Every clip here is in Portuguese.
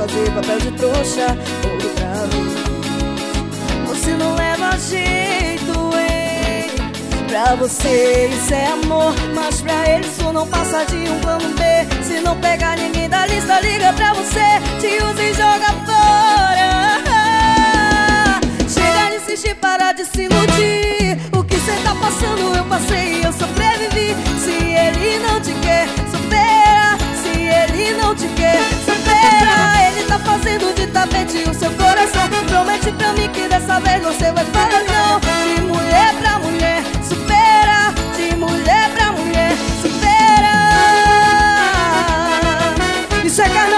fazer papel de trouxa outra vez Você não leva jeito, hein Pra você isso é amor Mas pra ele isso não passa de um plano B. Se não pegar ninguém da lista, liga pra você Te usa e joga fora. Chega de insistir, para de se iludir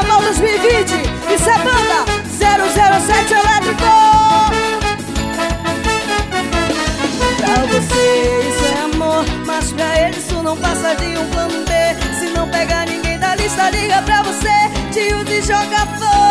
Carnaval 2020 Isso é banda 007 Elétrico. Pra você isso é amor Mas pra ele isso não passa de um plano B. Se não pegar ninguém da lista Liga pra você, te usa e joga fora